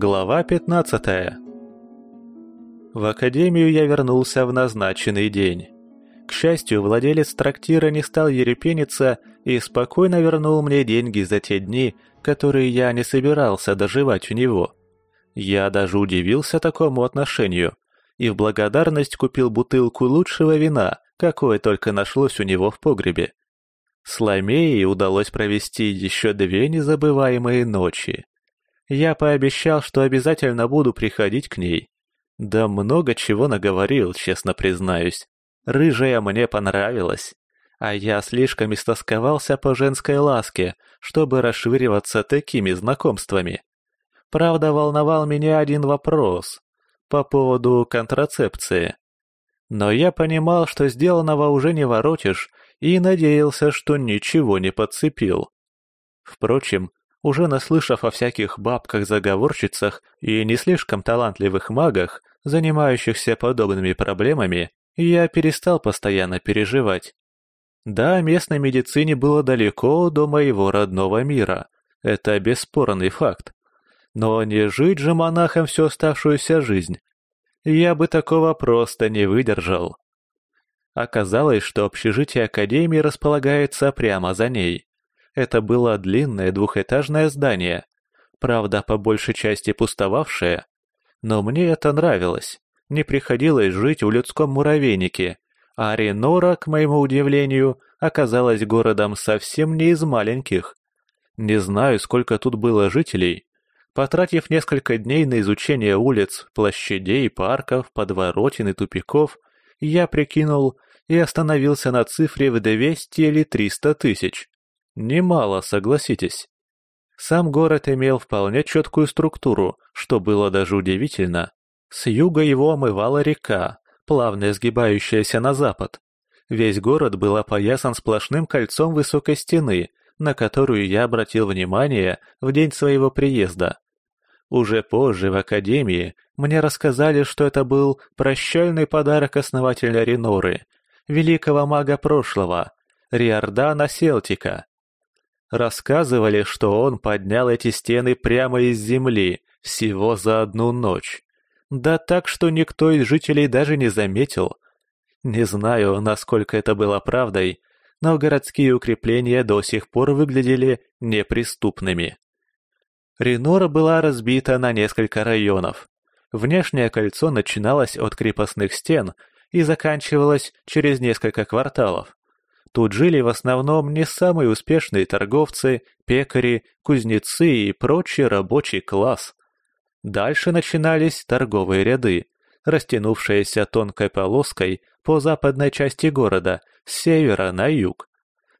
Глава 15 В академию я вернулся в назначенный день. К счастью, владелец трактира не стал ерепениться и спокойно вернул мне деньги за те дни, которые я не собирался доживать у него. Я даже удивился такому отношению и в благодарность купил бутылку лучшего вина, какое только нашлось у него в погребе. С Ламеей удалось провести еще две незабываемые ночи. Я пообещал, что обязательно буду приходить к ней. Да много чего наговорил, честно признаюсь. Рыжая мне понравилась. А я слишком истосковался по женской ласке, чтобы расшвыриваться такими знакомствами. Правда, волновал меня один вопрос. По поводу контрацепции. Но я понимал, что сделанного уже не воротишь, и надеялся, что ничего не подцепил. Впрочем, уже наслышав о всяких бабках-заговорщицах и не слишком талантливых магах, занимающихся подобными проблемами, я перестал постоянно переживать. Да, местной медицине было далеко до моего родного мира. Это бесспорный факт. Но не жить же монахом всю оставшуюся жизнь. Я бы такого просто не выдержал. Оказалось, что общежитие Академии располагается прямо за ней. Это было длинное двухэтажное здание, правда, по большей части пустовавшее. Но мне это нравилось. Не приходилось жить в людском муравейнике, а Ренора, к моему удивлению, оказалась городом совсем не из маленьких. Не знаю, сколько тут было жителей. Потратив несколько дней на изучение улиц, площадей, парков, подворотен и тупиков, я прикинул и остановился на цифре в 200 или 300 тысяч. Немало, согласитесь. Сам город имел вполне четкую структуру, что было даже удивительно. С юга его омывала река, плавно изгибающаяся на запад. Весь город был опоясан сплошным кольцом высокой стены, на которую я обратил внимание в день своего приезда. Уже позже в академии мне рассказали, что это был прощальный подарок основателя Реноры, великого мага прошлого, Риордана Селтика, Рассказывали, что он поднял эти стены прямо из земли, всего за одну ночь. Да так, что никто из жителей даже не заметил. Не знаю, насколько это было правдой, но городские укрепления до сих пор выглядели неприступными. Ренора была разбита на несколько районов. Внешнее кольцо начиналось от крепостных стен и заканчивалось через несколько кварталов. Тут жили в основном не самые успешные торговцы, пекари, кузнецы и прочий рабочий класс. Дальше начинались торговые ряды, растянувшиеся тонкой полоской по западной части города, с севера на юг.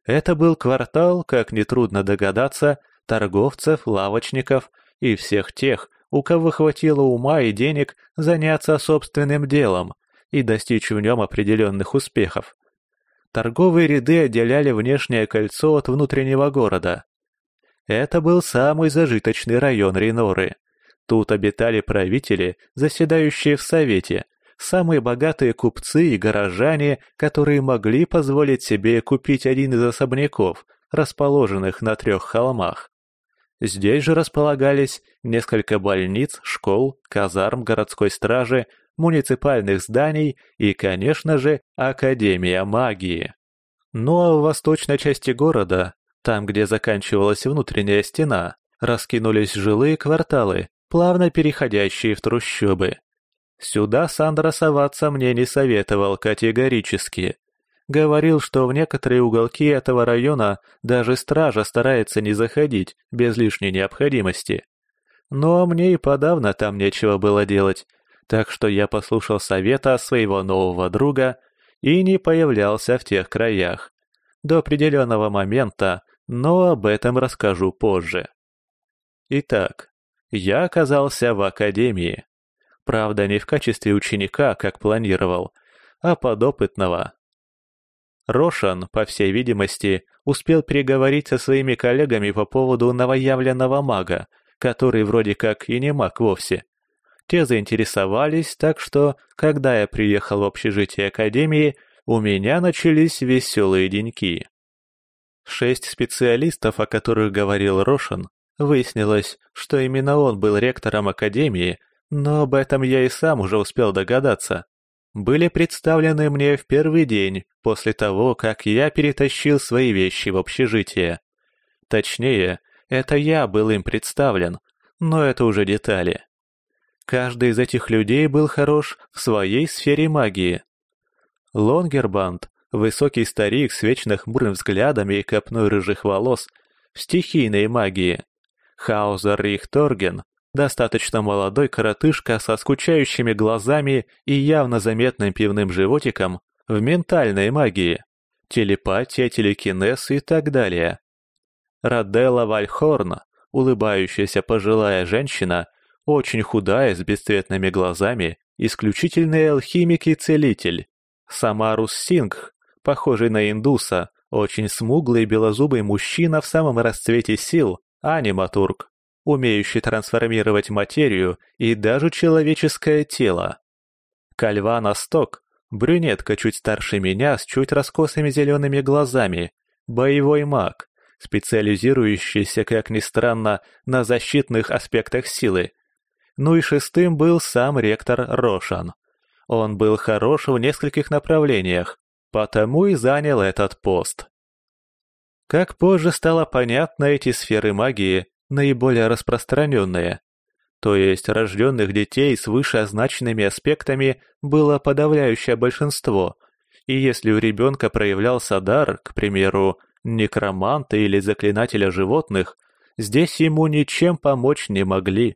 Это был квартал, как нетрудно догадаться, торговцев, лавочников и всех тех, у кого хватило ума и денег заняться собственным делом и достичь в нем определенных успехов торговые ряды отделяли внешнее кольцо от внутреннего города. Это был самый зажиточный район Риноры. Тут обитали правители, заседающие в Совете, самые богатые купцы и горожане, которые могли позволить себе купить один из особняков, расположенных на трех холмах. Здесь же располагались несколько больниц, школ, казарм городской стражи, муниципальных зданий и, конечно же, Академия магии. Ну а в восточной части города, там, где заканчивалась внутренняя стена, раскинулись жилые кварталы, плавно переходящие в трущобы. Сюда Сандра соваться мне не советовал категорически. Говорил, что в некоторые уголки этого района даже стража старается не заходить без лишней необходимости. Но мне и подавно там нечего было делать, так что я послушал совета своего нового друга и не появлялся в тех краях. До определенного момента, но об этом расскажу позже. Итак, я оказался в академии. Правда, не в качестве ученика, как планировал, а подопытного. Рошан, по всей видимости, успел переговорить со своими коллегами по поводу новоявленного мага, который вроде как и не маг вовсе, те заинтересовались, так что, когда я приехал в общежитие академии, у меня начались веселые деньки. Шесть специалистов, о которых говорил Рошин, выяснилось, что именно он был ректором академии, но об этом я и сам уже успел догадаться, были представлены мне в первый день после того, как я перетащил свои вещи в общежитие. Точнее, это я был им представлен, но это уже детали. Каждый из этих людей был хорош в своей сфере магии. Лонгербанд, высокий старик с вечно хмурым взглядом и копной рыжих волос, в стихийной магии. Хаузер Рихторген, достаточно молодой коротышка со скучающими глазами и явно заметным пивным животиком, в ментальной магии. Телепатия, телекинез и так далее. Раделла Вальхорн, улыбающаяся пожилая женщина – очень худая, с бесцветными глазами, исключительный алхимик и целитель. Самарус Руссингх, похожий на индуса, очень смуглый белозубый мужчина в самом расцвете сил, аниматург, умеющий трансформировать материю и даже человеческое тело. Кальва Насток, брюнетка чуть старше меня с чуть раскосыми зелеными глазами, боевой маг, специализирующийся, как ни странно, на защитных аспектах силы, ну и шестым был сам ректор Рошан. Он был хорош в нескольких направлениях, потому и занял этот пост. Как позже стало понятно, эти сферы магии наиболее распространенные. То есть рожденных детей с вышеозначенными аспектами было подавляющее большинство, и если у ребенка проявлялся дар, к примеру, некроманта или заклинателя животных, здесь ему ничем помочь не могли.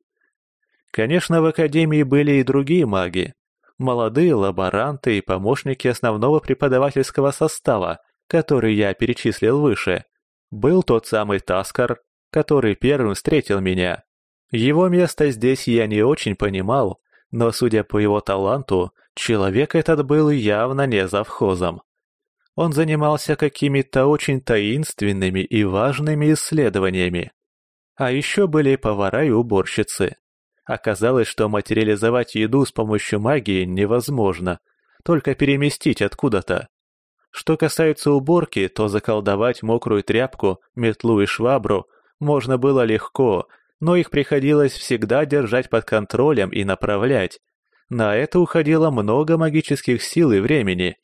Конечно, в академии были и другие маги. Молодые лаборанты и помощники основного преподавательского состава, который я перечислил выше. Был тот самый Таскар, который первым встретил меня. Его место здесь я не очень понимал, но, судя по его таланту, человек этот был явно не завхозом. Он занимался какими-то очень таинственными и важными исследованиями. А еще были повара и уборщицы. Оказалось, что материализовать еду с помощью магии невозможно, только переместить откуда-то. Что касается уборки, то заколдовать мокрую тряпку, метлу и швабру можно было легко, но их приходилось всегда держать под контролем и направлять. На это уходило много магических сил и времени,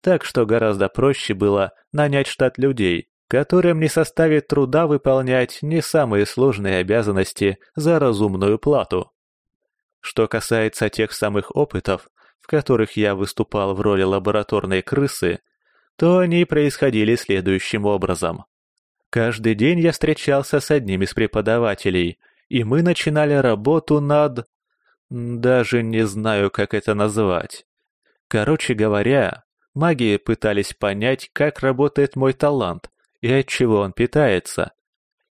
так что гораздо проще было нанять штат людей которым не составит труда выполнять не самые сложные обязанности за разумную плату. Что касается тех самых опытов, в которых я выступал в роли лабораторной крысы, то они происходили следующим образом. Каждый день я встречался с одним из преподавателей, и мы начинали работу над... даже не знаю, как это назвать. Короче говоря, маги пытались понять, как работает мой талант, и от чего он питается.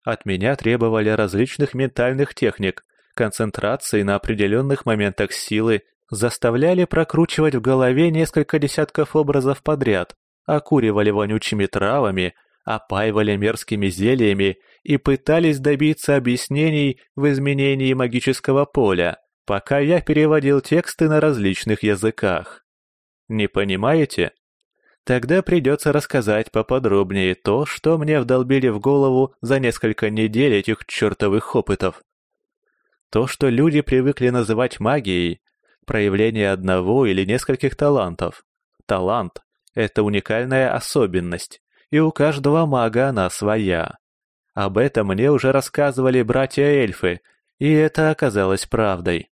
От меня требовали различных ментальных техник, концентрации на определенных моментах силы, заставляли прокручивать в голове несколько десятков образов подряд, окуривали вонючими травами, опаивали мерзкими зельями и пытались добиться объяснений в изменении магического поля, пока я переводил тексты на различных языках. Не понимаете? Тогда придется рассказать поподробнее то, что мне вдолбили в голову за несколько недель этих чертовых опытов. То, что люди привыкли называть магией, проявление одного или нескольких талантов. Талант — это уникальная особенность, и у каждого мага она своя. Об этом мне уже рассказывали братья-эльфы, и это оказалось правдой.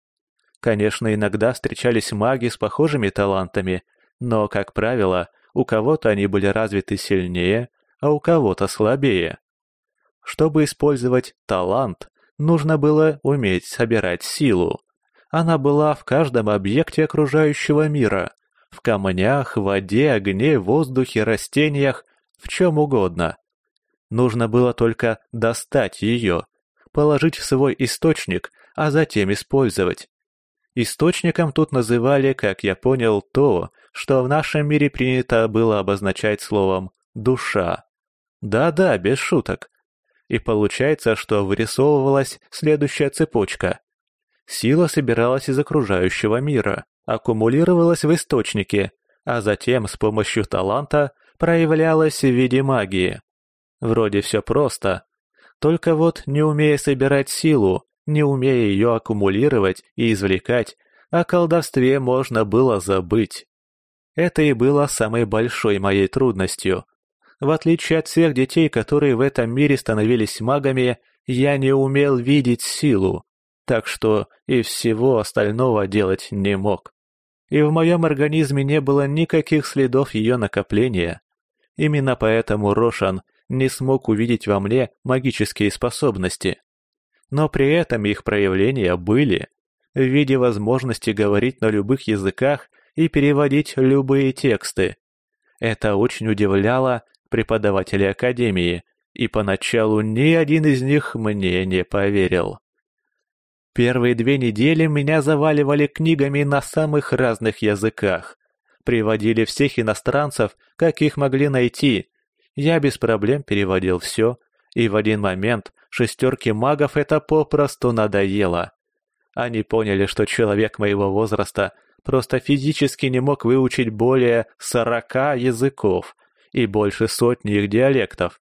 Конечно, иногда встречались маги с похожими талантами, но, как правило, — у кого-то они были развиты сильнее, а у кого-то слабее. Чтобы использовать талант, нужно было уметь собирать силу. Она была в каждом объекте окружающего мира. В камнях, воде, огне, воздухе, растениях, в чем угодно. Нужно было только достать ее, положить в свой источник, а затем использовать. Источником тут называли, как я понял, то, что в нашем мире принято было обозначать словом «душа». Да-да, без шуток. И получается, что вырисовывалась следующая цепочка. Сила собиралась из окружающего мира, аккумулировалась в источнике, а затем с помощью таланта проявлялась в виде магии. Вроде все просто. Только вот не умея собирать силу, не умея ее аккумулировать и извлекать, о колдовстве можно было забыть. Это и было самой большой моей трудностью. В отличие от всех детей, которые в этом мире становились магами, я не умел видеть силу, так что и всего остального делать не мог. И в моем организме не было никаких следов ее накопления. Именно поэтому Рошан не смог увидеть во мне магические способности. Но при этом их проявления были – в виде возможности говорить на любых языках и переводить любые тексты. Это очень удивляло преподавателей академии, и поначалу ни один из них мне не поверил. Первые две недели меня заваливали книгами на самых разных языках. Приводили всех иностранцев, каких могли найти. Я без проблем переводил все, и в один момент шестерке магов это попросту надоело. Они поняли, что человек моего возраста – просто физически не мог выучить более сорока языков и больше сотни их диалектов,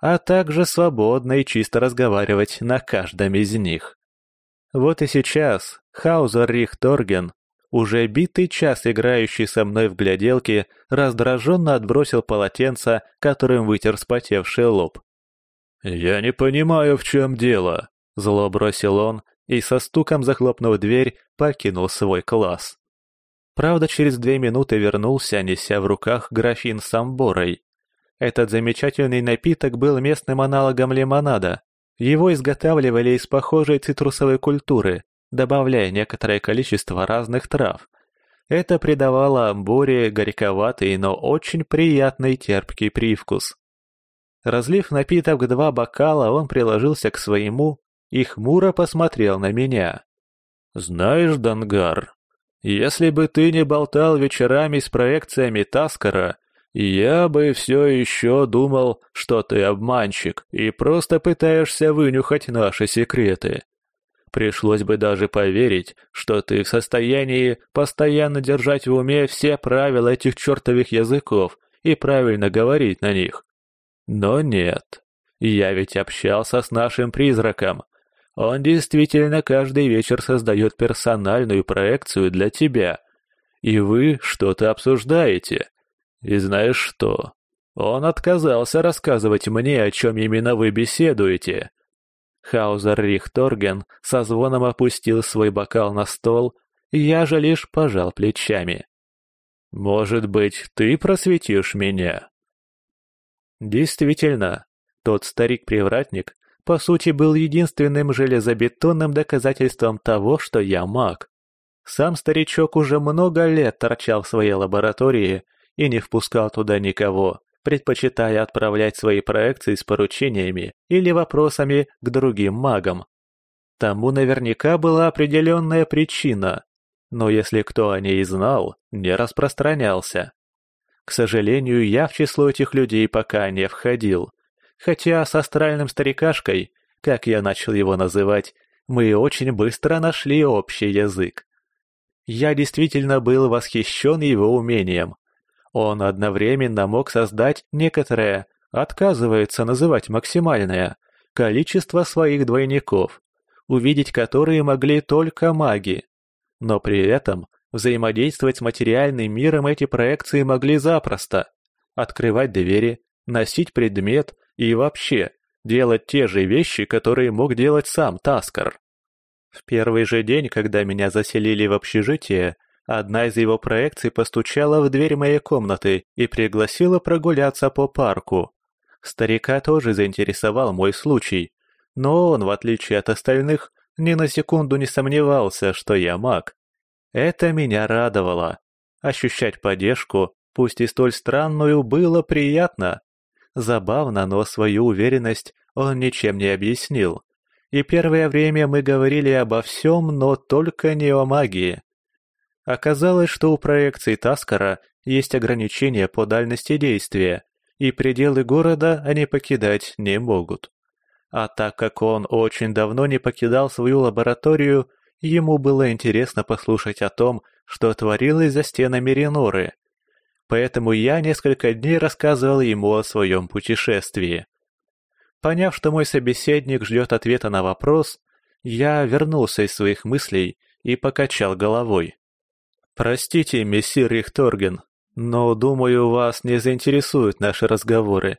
а также свободно и чисто разговаривать на каждом из них. Вот и сейчас Хаузер Рихторген, уже битый час играющий со мной в гляделки, раздраженно отбросил полотенце, которым вытер вспотевший лоб. «Я не понимаю, в чем дело», — зло бросил он, и со стуком захлопнув дверь, покинул свой класс. Правда, через две минуты вернулся, неся в руках графин с амборой. Этот замечательный напиток был местным аналогом лимонада. Его изготавливали из похожей цитрусовой культуры, добавляя некоторое количество разных трав. Это придавало амборе горьковатый, но очень приятный терпкий привкус. Разлив напиток в два бокала, он приложился к своему и хмуро посмотрел на меня. «Знаешь, Дангар, если бы ты не болтал вечерами с проекциями Таскара, я бы все еще думал, что ты обманщик и просто пытаешься вынюхать наши секреты. Пришлось бы даже поверить, что ты в состоянии постоянно держать в уме все правила этих чертовых языков и правильно говорить на них. Но нет. Я ведь общался с нашим призраком, он действительно каждый вечер создает персональную проекцию для тебя. И вы что-то обсуждаете. И знаешь что? Он отказался рассказывать мне, о чем именно вы беседуете. Хаузер Рихторген со звоном опустил свой бокал на стол, я же лишь пожал плечами. «Может быть, ты просветишь меня?» Действительно, тот старик-привратник по сути, был единственным железобетонным доказательством того, что я маг. Сам старичок уже много лет торчал в своей лаборатории и не впускал туда никого, предпочитая отправлять свои проекции с поручениями или вопросами к другим магам. Тому наверняка была определенная причина, но если кто о ней знал, не распространялся. К сожалению, я в число этих людей пока не входил – Хотя с астральным старикашкой, как я начал его называть, мы очень быстро нашли общий язык. Я действительно был восхищен его умением. Он одновременно мог создать некоторое, отказывается называть максимальное, количество своих двойников, увидеть которые могли только маги. Но при этом взаимодействовать с материальным миром эти проекции могли запросто. Открывать двери, носить предмет, и вообще делать те же вещи, которые мог делать сам Таскар. В первый же день, когда меня заселили в общежитие, одна из его проекций постучала в дверь моей комнаты и пригласила прогуляться по парку. Старика тоже заинтересовал мой случай, но он, в отличие от остальных, ни на секунду не сомневался, что я маг. Это меня радовало. Ощущать поддержку, пусть и столь странную, было приятно. Забавно, но свою уверенность он ничем не объяснил. И первое время мы говорили обо всем, но только не о магии. Оказалось, что у проекции Таскара есть ограничения по дальности действия, и пределы города они покидать не могут. А так как он очень давно не покидал свою лабораторию, ему было интересно послушать о том, что творилось за стенами Реноры поэтому я несколько дней рассказывал ему о своем путешествии. Поняв, что мой собеседник ждет ответа на вопрос, я вернулся из своих мыслей и покачал головой. «Простите, месье Рихторген, но, думаю, вас не заинтересуют наши разговоры.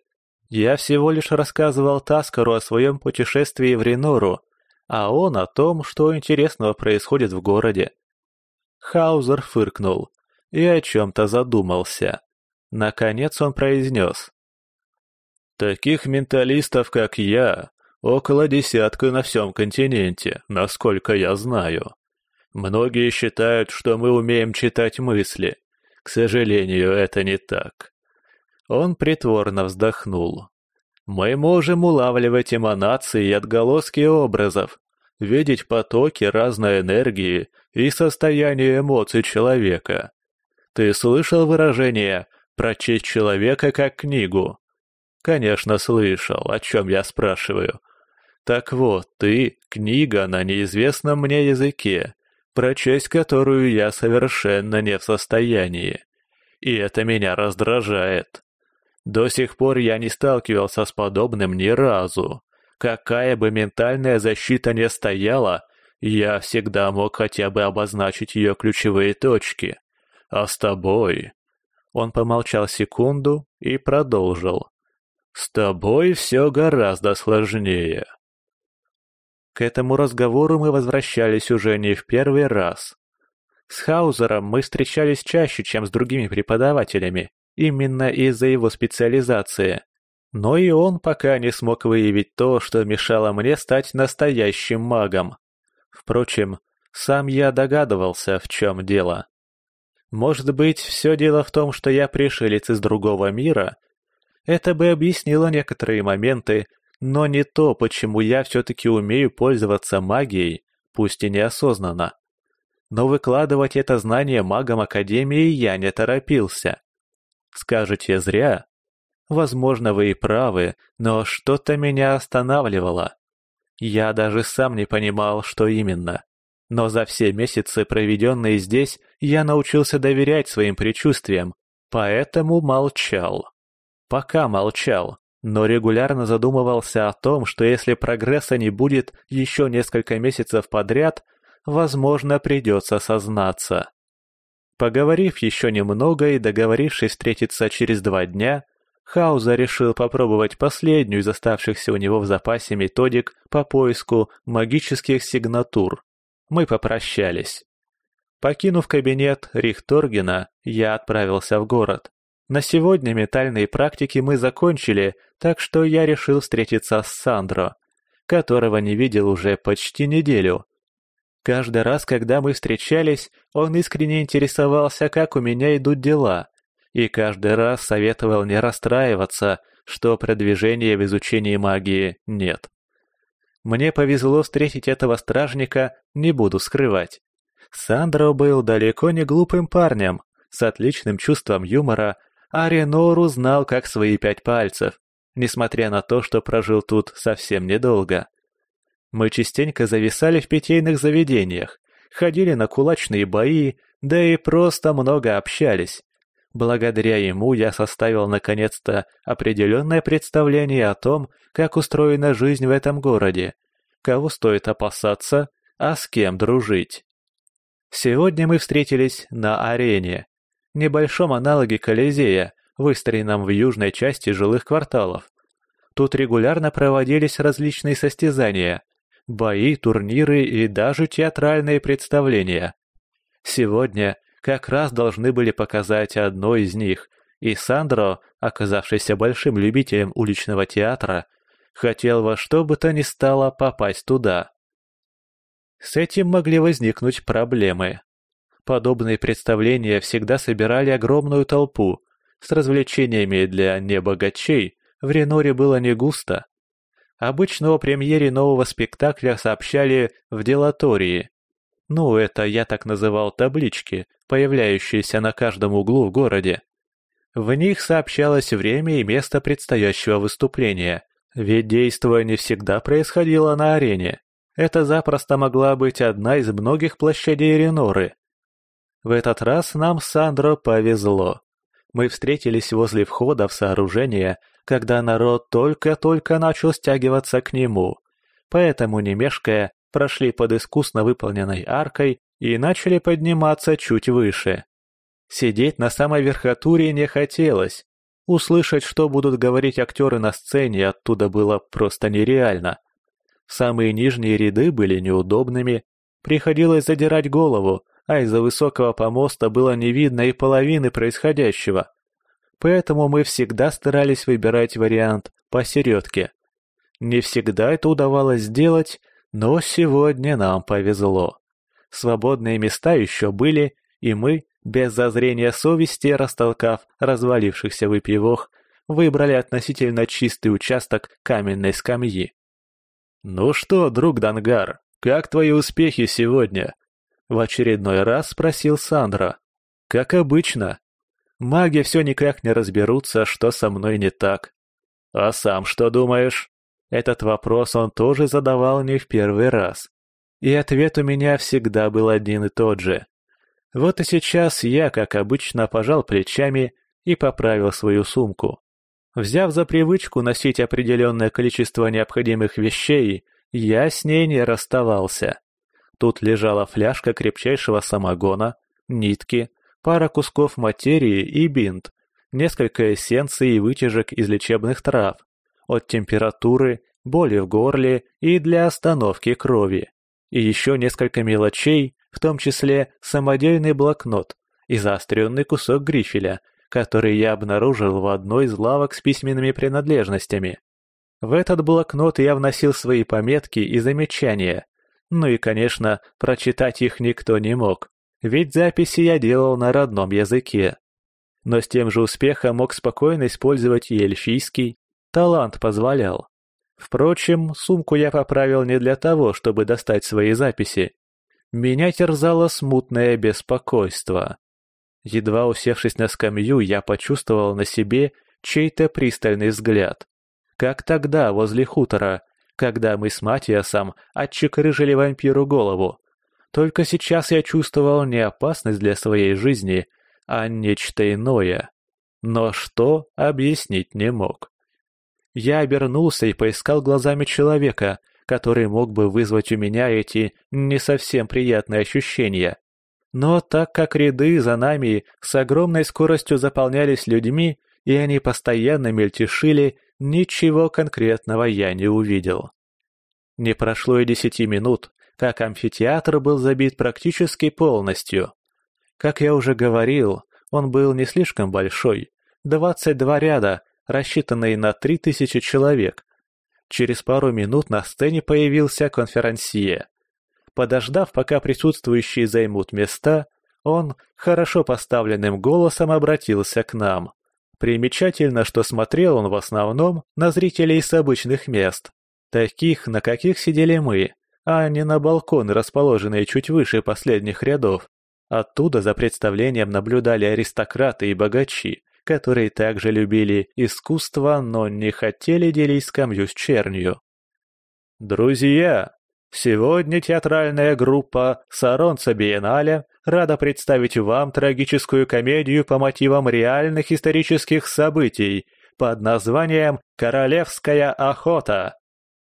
Я всего лишь рассказывал Таскару о своем путешествии в Ренору, а он о том, что интересного происходит в городе». Хаузер фыркнул и о чем-то задумался. Наконец он произнес. «Таких менталистов, как я, около десятка на всем континенте, насколько я знаю. Многие считают, что мы умеем читать мысли. К сожалению, это не так». Он притворно вздохнул. «Мы можем улавливать эманации и отголоски образов, видеть потоки разной энергии и состояние эмоций человека. Ты слышал выражение «прочесть человека как книгу»? Конечно, слышал, о чем я спрашиваю. Так вот, ты — книга на неизвестном мне языке, прочесть которую я совершенно не в состоянии. И это меня раздражает. До сих пор я не сталкивался с подобным ни разу. Какая бы ментальная защита ни стояла, я всегда мог хотя бы обозначить ее ключевые точки а с тобой...» Он помолчал секунду и продолжил. «С тобой все гораздо сложнее». К этому разговору мы возвращались уже не в первый раз. С Хаузером мы встречались чаще, чем с другими преподавателями, именно из-за его специализации. Но и он пока не смог выявить то, что мешало мне стать настоящим магом. Впрочем, сам я догадывался, в чем дело. Может быть, все дело в том, что я пришелец из другого мира? Это бы объяснило некоторые моменты, но не то, почему я все-таки умею пользоваться магией, пусть и неосознанно. Но выкладывать это знание магам Академии я не торопился. Скажете, зря? Возможно, вы и правы, но что-то меня останавливало. Я даже сам не понимал, что именно но за все месяцы, проведенные здесь, я научился доверять своим предчувствиям, поэтому молчал. Пока молчал, но регулярно задумывался о том, что если прогресса не будет еще несколько месяцев подряд, возможно, придется сознаться. Поговорив еще немного и договорившись встретиться через два дня, Хауза решил попробовать последнюю из оставшихся у него в запасе методик по поиску магических сигнатур мы попрощались. Покинув кабинет Рихторгена, я отправился в город. На сегодня метальные практики мы закончили, так что я решил встретиться с Сандро, которого не видел уже почти неделю. Каждый раз, когда мы встречались, он искренне интересовался, как у меня идут дела, и каждый раз советовал не расстраиваться, что продвижения в изучении магии нет. Мне повезло встретить этого стражника, не буду скрывать. Сандро был далеко не глупым парнем, с отличным чувством юмора, а Ренору знал как свои пять пальцев, несмотря на то, что прожил тут совсем недолго. Мы частенько зависали в питейных заведениях, ходили на кулачные бои, да и просто много общались. Благодаря ему я составил наконец-то определенное представление о том, как устроена жизнь в этом городе, кого стоит опасаться, а с кем дружить. Сегодня мы встретились на арене, небольшом аналоге Колизея, выстроенном в южной части жилых кварталов. Тут регулярно проводились различные состязания, бои, турниры и даже театральные представления. Сегодня как раз должны были показать одно из них, и Сандро, оказавшийся большим любителем уличного театра, хотел во что бы то ни стало попасть туда. С этим могли возникнуть проблемы. Подобные представления всегда собирали огромную толпу. С развлечениями для небогачей в Реноре было не густо. Обычно о премьере нового спектакля сообщали в делатории, ну, это я так называл таблички, появляющиеся на каждом углу в городе. В них сообщалось время и место предстоящего выступления, ведь действие не всегда происходило на арене. Это запросто могла быть одна из многих площадей Реноры. В этот раз нам с Сандро повезло. Мы встретились возле входа в сооружение, когда народ только-только начал стягиваться к нему. Поэтому, не мешкая, прошли под искусно выполненной аркой и начали подниматься чуть выше. Сидеть на самой верхотуре не хотелось. Услышать, что будут говорить актеры на сцене, оттуда было просто нереально. Самые нижние ряды были неудобными, приходилось задирать голову, а из-за высокого помоста было не видно и половины происходящего. Поэтому мы всегда старались выбирать вариант посередке. Не всегда это удавалось сделать, но сегодня нам повезло. Свободные места еще были, и мы, без зазрения совести, растолкав развалившихся выпивох, выбрали относительно чистый участок каменной скамьи. «Ну что, друг Дангар, как твои успехи сегодня?» В очередной раз спросил Сандра. «Как обычно. Маги все никак не разберутся, что со мной не так. А сам что думаешь?» Этот вопрос он тоже задавал не в первый раз. И ответ у меня всегда был один и тот же. Вот и сейчас я, как обычно, пожал плечами и поправил свою сумку. Взяв за привычку носить определенное количество необходимых вещей, я с ней не расставался. Тут лежала фляжка крепчайшего самогона, нитки, пара кусков материи и бинт, несколько эссенций и вытяжек из лечебных трав, от температуры, боли в горле и для остановки крови. И еще несколько мелочей, в том числе самодельный блокнот и заостренный кусок грифеля, который я обнаружил в одной из лавок с письменными принадлежностями. В этот блокнот я вносил свои пометки и замечания. Ну и, конечно, прочитать их никто не мог, ведь записи я делал на родном языке. Но с тем же успехом мог спокойно использовать и эльфийский, Талант позволял. Впрочем, сумку я поправил не для того, чтобы достать свои записи. Меня терзало смутное беспокойство. Едва усевшись на скамью, я почувствовал на себе чей-то пристальный взгляд. Как тогда, возле хутора, когда мы с Матиасом отчекрыжили вампиру голову. Только сейчас я чувствовал не опасность для своей жизни, а нечто иное. Но что, объяснить не мог. Я обернулся и поискал глазами человека, который мог бы вызвать у меня эти не совсем приятные ощущения. Но так как ряды за нами с огромной скоростью заполнялись людьми, и они постоянно мельтешили, ничего конкретного я не увидел. Не прошло и десяти минут, как амфитеатр был забит практически полностью. Как я уже говорил, он был не слишком большой, 22 ряда, рассчитанный на 3000 человек. Через пару минут на сцене появился конферансье. Подождав, пока присутствующие займут места, он хорошо поставленным голосом обратился к нам. Примечательно, что смотрел он в основном на зрителей с обычных мест, таких, на каких сидели мы, а не на балконы, расположенные чуть выше последних рядов. Оттуда за представлением наблюдали аристократы и богачи, которые также любили искусство, но не хотели делить скамью с чернью. «Друзья!» Сегодня театральная группа «Саронца Биеннале» рада представить вам трагическую комедию по мотивам реальных исторических событий под названием «Королевская охота».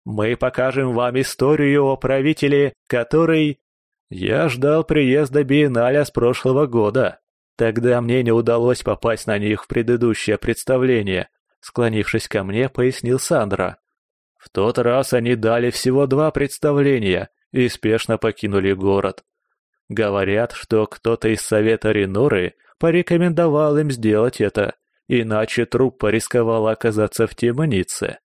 Мы покажем вам историю о правителе, который... Я ждал приезда Биеннале с прошлого года. Тогда мне не удалось попасть на них в предыдущее представление, склонившись ко мне, пояснил Сандра. В тот раз они дали всего два представления и спешно покинули город. Говорят, что кто-то из совета Риноры порекомендовал им сделать это, иначе труппа рисковала оказаться в темнице.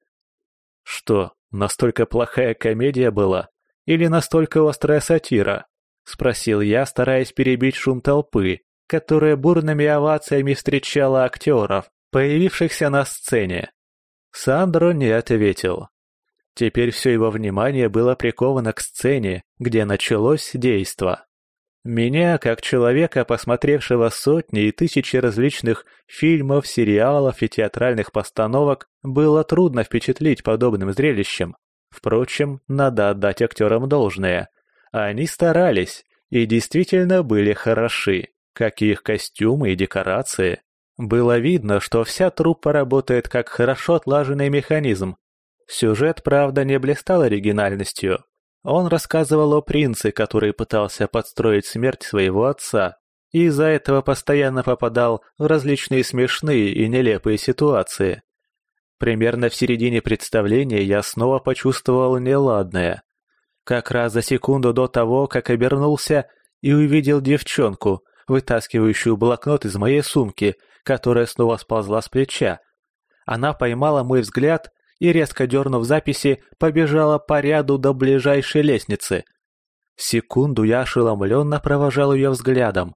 Что, настолько плохая комедия была или настолько острая сатира? спросил я, стараясь перебить шум толпы, которая бурными овациями встречала актеров, появившихся на сцене. Сандро не ответил. Теперь все его внимание было приковано к сцене, где началось действо. Меня, как человека, посмотревшего сотни и тысячи различных фильмов, сериалов и театральных постановок, было трудно впечатлить подобным зрелищем. Впрочем, надо отдать актерам должное. Они старались и действительно были хороши. Как и их костюмы и декорации, было видно, что вся труппа работает как хорошо отлаженный механизм. Сюжет, правда, не блистал оригинальностью. Он рассказывал о принце, который пытался подстроить смерть своего отца, и из-за этого постоянно попадал в различные смешные и нелепые ситуации. Примерно в середине представления я снова почувствовал неладное. Как раз за секунду до того, как обернулся и увидел девчонку, вытаскивающую блокнот из моей сумки, которая снова сползла с плеча. Она поймала мой взгляд и, резко дернув записи, побежала по ряду до ближайшей лестницы. Секунду я ошеломленно провожал ее взглядом,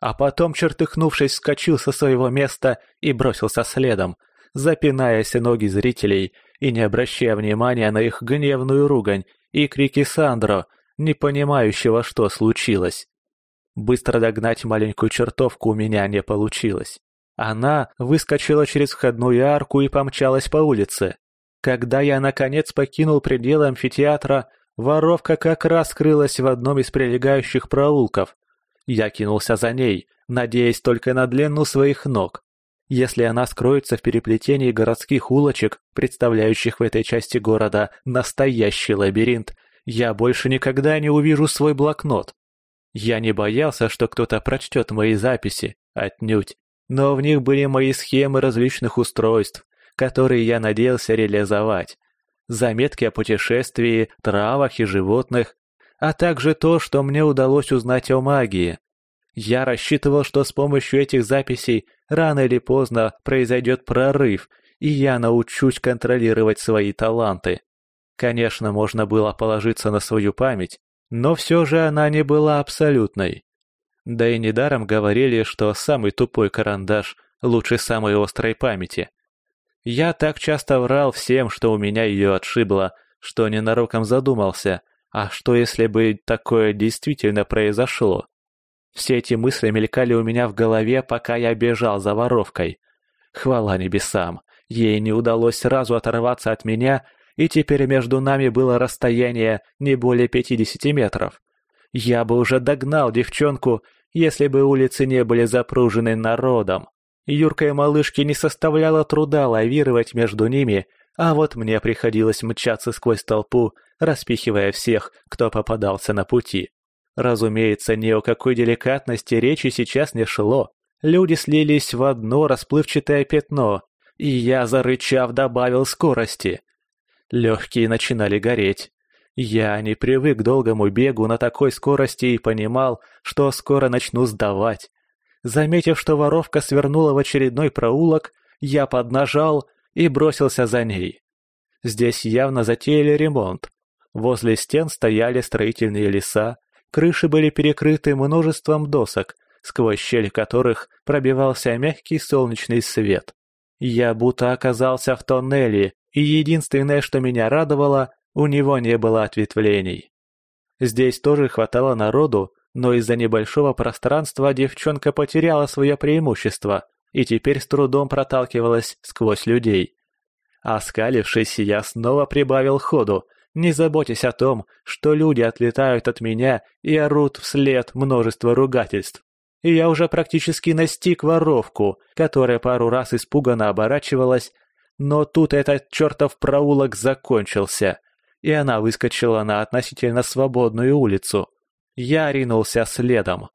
а потом, чертыхнувшись, вскочил со своего места и бросился следом, запинаясь ноги зрителей и не обращая внимания на их гневную ругань и крики Сандро, не понимающего, что случилось. Быстро догнать маленькую чертовку у меня не получилось. Она выскочила через входную арку и помчалась по улице. Когда я, наконец, покинул пределы амфитеатра, воровка как раз скрылась в одном из прилегающих проулков. Я кинулся за ней, надеясь только на длину своих ног. Если она скроется в переплетении городских улочек, представляющих в этой части города настоящий лабиринт, я больше никогда не увижу свой блокнот. Я не боялся, что кто-то прочтет мои записи, отнюдь, но в них были мои схемы различных устройств, которые я надеялся реализовать. Заметки о путешествии, травах и животных, а также то, что мне удалось узнать о магии. Я рассчитывал, что с помощью этих записей рано или поздно произойдет прорыв, и я научусь контролировать свои таланты. Конечно, можно было положиться на свою память, но все же она не была абсолютной. Да и недаром говорили, что самый тупой карандаш лучше самой острой памяти. Я так часто врал всем, что у меня ее отшибло, что ненароком задумался, а что если бы такое действительно произошло? Все эти мысли мелькали у меня в голове, пока я бежал за воровкой. Хвала небесам, ей не удалось сразу оторваться от меня и теперь между нами было расстояние не более 50 метров. Я бы уже догнал девчонку, если бы улицы не были запружены народом. Юрка и малышке не составляло труда лавировать между ними, а вот мне приходилось мчаться сквозь толпу, распихивая всех, кто попадался на пути. Разумеется, ни о какой деликатности речи сейчас не шло. Люди слились в одно расплывчатое пятно, и я, зарычав, добавил скорости. Легкие начинали гореть. Я не привык к долгому бегу на такой скорости и понимал, что скоро начну сдавать. Заметив, что воровка свернула в очередной проулок, я поднажал и бросился за ней. Здесь явно затеяли ремонт. Возле стен стояли строительные леса, крыши были перекрыты множеством досок, сквозь щель которых пробивался мягкий солнечный свет. Я будто оказался в тоннеле, и единственное, что меня радовало, у него не было ответвлений. Здесь тоже хватало народу, но из-за небольшого пространства девчонка потеряла свое преимущество и теперь с трудом проталкивалась сквозь людей. Оскалившись, я снова прибавил ходу, не заботясь о том, что люди отлетают от меня и орут вслед множество ругательств. И я уже практически настиг воровку, которая пару раз испуганно оборачивалась но тут этот чертов проулок закончился, и она выскочила на относительно свободную улицу. Я ринулся следом.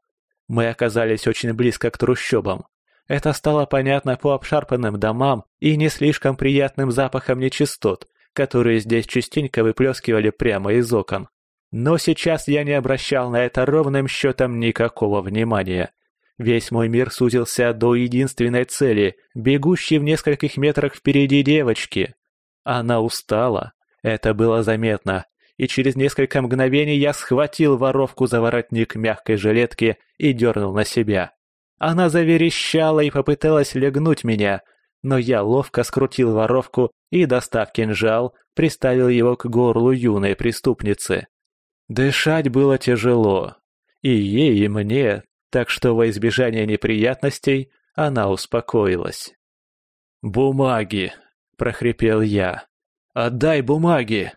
Мы оказались очень близко к трущобам. Это стало понятно по обшарпанным домам и не слишком приятным запахам нечистот, которые здесь частенько выплескивали прямо из окон. Но сейчас я не обращал на это ровным счетом никакого внимания – Весь мой мир сузился до единственной цели, бегущей в нескольких метрах впереди девочки. Она устала. Это было заметно. И через несколько мгновений я схватил воровку за воротник мягкой жилетки и дернул на себя. Она заверещала и попыталась легнуть меня, но я ловко скрутил воровку и, достав кинжал, приставил его к горлу юной преступницы. Дышать было тяжело. И ей, и мне так что во избежание неприятностей она успокоилась. «Бумаги!» — прохрипел я. «Отдай бумаги!»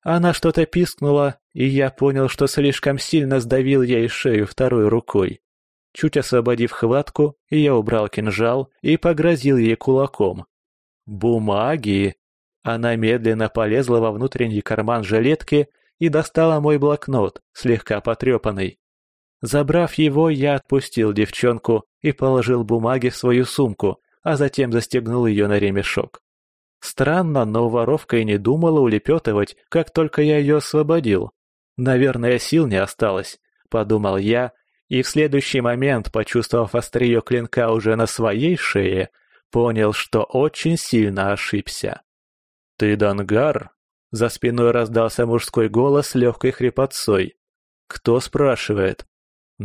Она что-то пискнула, и я понял, что слишком сильно сдавил ей шею второй рукой. Чуть освободив хватку, я убрал кинжал и погрозил ей кулаком. «Бумаги!» Она медленно полезла во внутренний карман жилетки и достала мой блокнот, слегка потрепанный. Забрав его, я отпустил девчонку и положил бумаги в свою сумку, а затем застегнул ее на ремешок. Странно, но воровка и не думала улепетывать, как только я ее освободил. «Наверное, сил не осталось», — подумал я, и в следующий момент, почувствовав острие клинка уже на своей шее, понял, что очень сильно ошибся. «Ты Дангар?» — за спиной раздался мужской голос с легкой хрипотцой. «Кто спрашивает?»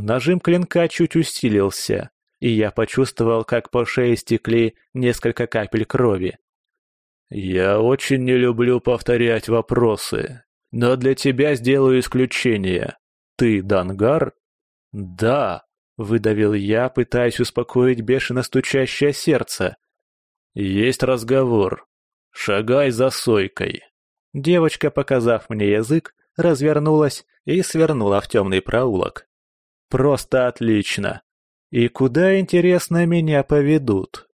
Нажим клинка чуть усилился, и я почувствовал, как по шее стекли несколько капель крови. «Я очень не люблю повторять вопросы, но для тебя сделаю исключение. Ты Дангар?» «Да», — выдавил я, пытаясь успокоить бешено стучащее сердце. «Есть разговор. Шагай за сойкой». Девочка, показав мне язык, развернулась и свернула в темный проулок. Просто отлично. И куда, интересно, меня поведут?